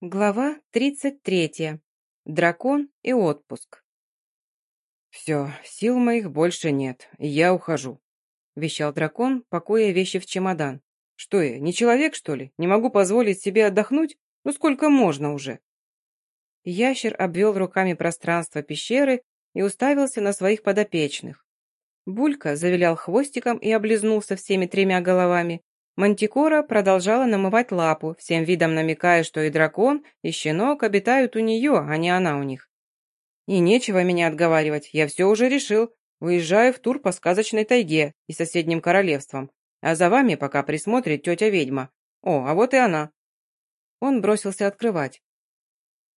Глава 33. Дракон и отпуск. «Все, сил моих больше нет, я ухожу», — вещал дракон, пакуя вещи в чемодан. «Что я, не человек, что ли? Не могу позволить себе отдохнуть? Ну сколько можно уже?» Ящер обвел руками пространство пещеры и уставился на своих подопечных. Булька завилял хвостиком и облизнулся всеми тремя головами, Мантикора продолжала намывать лапу, всем видом намекая, что и дракон, и щенок обитают у нее, а не она у них. И нечего меня отговаривать, я все уже решил. Уезжаю в тур по сказочной тайге и соседним королевствам, а за вами пока присмотрит тетя-ведьма. О, а вот и она. Он бросился открывать.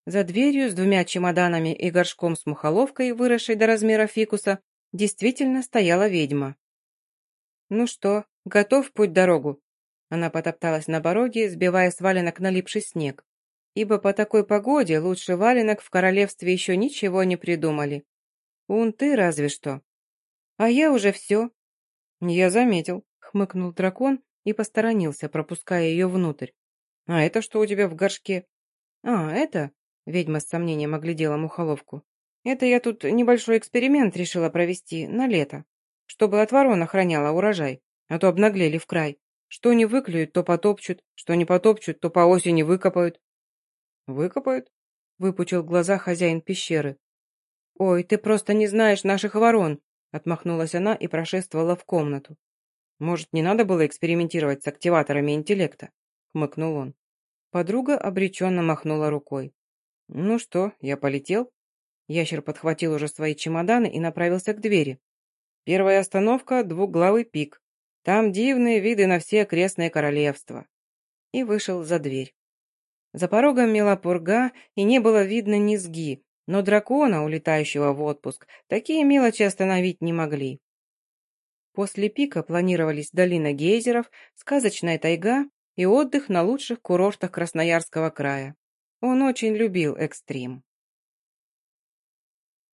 За дверью с двумя чемоданами и горшком с мухоловкой, выросшей до размера фикуса, действительно стояла ведьма. «Ну что, готов путь дорогу?» Она потопталась на пороге, сбивая с валенок налипший снег. Ибо по такой погоде лучше валенок в королевстве еще ничего не придумали. Унты разве что. А я уже все. Я заметил, хмыкнул дракон и посторонился, пропуская ее внутрь. А это что у тебя в горшке? А, это... Ведьма с сомнением оглядела мухоловку. Это я тут небольшой эксперимент решила провести на лето, чтобы от ворон охраняла урожай, а то обнаглели в край. Что не выклюют, то потопчут, что не потопчут, то по осени выкопают. Выкопают? Выпучил глаза хозяин пещеры. Ой, ты просто не знаешь наших ворон, отмахнулась она и прошествовала в комнату. Может, не надо было экспериментировать с активаторами интеллекта? хмыкнул он. Подруга обреченно махнула рукой. «Ну что, я полетел?» Ящер подхватил уже свои чемоданы и направился к двери. Первая остановка — двуглавый пик. Там дивные виды на все окрестные королевства. И вышел за дверь. За порогом мела пурга, и не было видно низги, но дракона, улетающего в отпуск, такие мелочи остановить не могли. После пика планировались долина гейзеров, сказочная тайга и отдых на лучших курортах Красноярского края. Он очень любил экстрим.